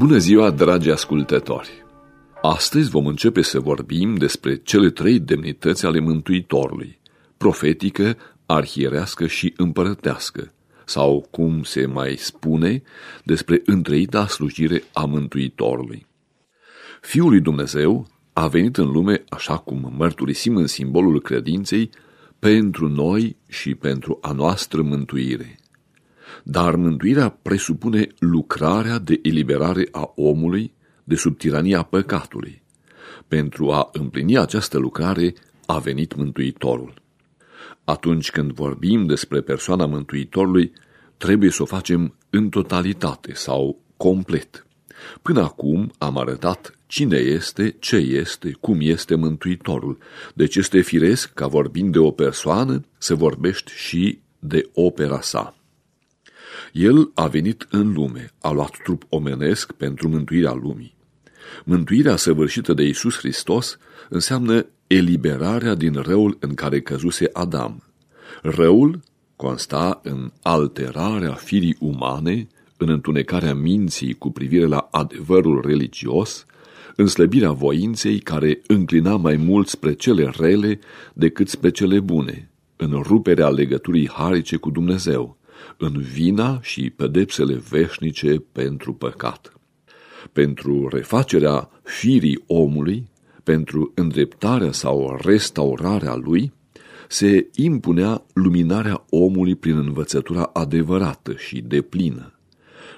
Bună ziua, dragi ascultători! Astăzi vom începe să vorbim despre cele trei demnități ale Mântuitorului, profetică, arhierească și împărătească, sau, cum se mai spune, despre întreita slujire a Mântuitorului. Fiul lui Dumnezeu a venit în lume, așa cum mărturisim în simbolul credinței, pentru noi și pentru a noastră mântuire. Dar mântuirea presupune lucrarea de eliberare a omului de sub tirania păcatului. Pentru a împlini această lucrare a venit Mântuitorul. Atunci când vorbim despre persoana Mântuitorului, trebuie să o facem în totalitate sau complet. Până acum am arătat cine este, ce este, cum este Mântuitorul. Deci este firesc ca vorbind de o persoană să vorbești și de opera sa. El a venit în lume, a luat trup omenesc pentru mântuirea lumii. Mântuirea săvârșită de Isus Hristos înseamnă eliberarea din răul în care căzuse Adam. Răul consta în alterarea firii umane, în întunecarea minții cu privire la adevărul religios, în slăbirea voinței care înclina mai mult spre cele rele decât spre cele bune, în ruperea legăturii harice cu Dumnezeu, în vina și pedepsele veșnice pentru păcat. Pentru refacerea firii omului, pentru îndreptarea sau restaurarea lui, se impunea luminarea omului prin învățătura adevărată și deplină,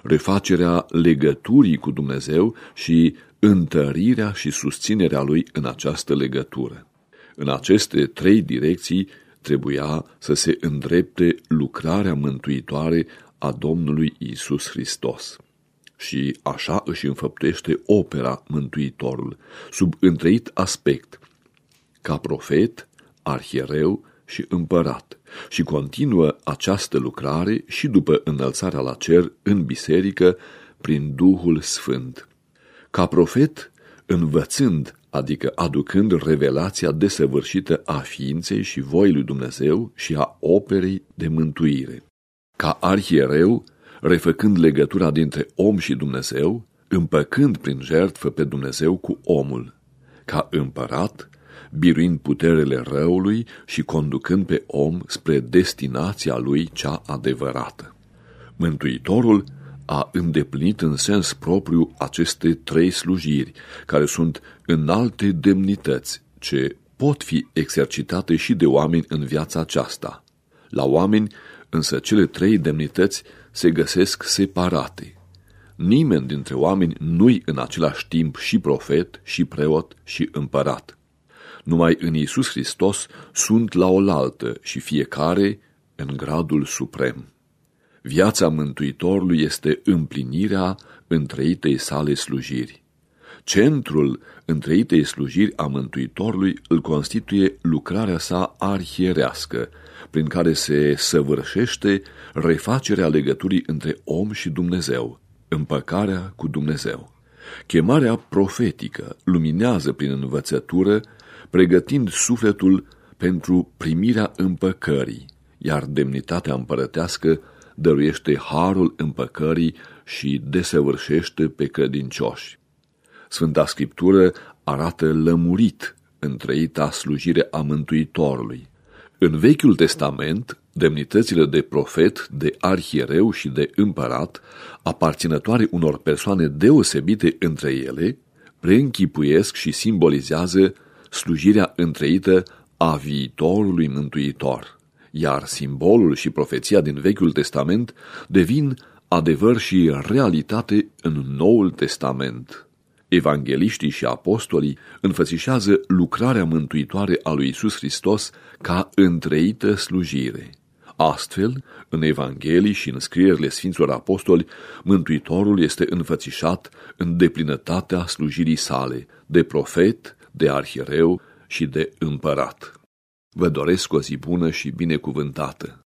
refacerea legăturii cu Dumnezeu și întărirea și susținerea lui în această legătură. În aceste trei direcții trebuia să se îndrepte lucrarea mântuitoare a Domnului Isus Hristos. Și așa își înfăptește opera Mântuitorul, sub întreit aspect, ca profet, arhiereu și împărat, și continuă această lucrare și după înălțarea la cer în biserică prin Duhul Sfânt. Ca profet, învățând adică aducând revelația desăvârșită a ființei și voii lui Dumnezeu și a operei de mântuire. Ca arhiereu, refăcând legătura dintre om și Dumnezeu, împăcând prin jertfă pe Dumnezeu cu omul. Ca împărat, biruind puterele răului și conducând pe om spre destinația lui cea adevărată. Mântuitorul a îndeplinit în sens propriu aceste trei slujiri, care sunt înalte demnități, ce pot fi exercitate și de oameni în viața aceasta. La oameni, însă, cele trei demnități se găsesc separate. Nimeni dintre oameni nu-i în același timp și profet, și preot, și împărat. Numai în Iisus Hristos sunt la oaltă și fiecare în gradul suprem. Viața Mântuitorului este împlinirea întreitei sale slujiri. Centrul întreitei slujiri a Mântuitorului îl constituie lucrarea sa arhierească, prin care se săvârșește refacerea legăturii între om și Dumnezeu, împăcarea cu Dumnezeu. Chemarea profetică luminează prin învățătură, pregătind sufletul pentru primirea împăcării, iar demnitatea împărătească dăruiește harul împăcării și desăvârșește pe credincioși. Sfânta Scriptură arată lămurit întreita slujire a Mântuitorului. În Vechiul Testament, demnitățile de profet, de arhiereu și de împărat, aparținătoare unor persoane deosebite între ele, preînchipuiesc și simbolizează slujirea întreită a viitorului mântuitor iar simbolul și profeția din Vechiul Testament devin adevăr și realitate în Noul Testament. Evangeliștii și apostolii înfățișează lucrarea mântuitoare a lui Isus Hristos ca întreită slujire. Astfel, în Evanghelii și în scrierile Sfinților Apostoli, Mântuitorul este înfățișat în deplinătatea slujirii sale, de profet, de arhiereu și de împărat. Vă doresc o zi bună și binecuvântată.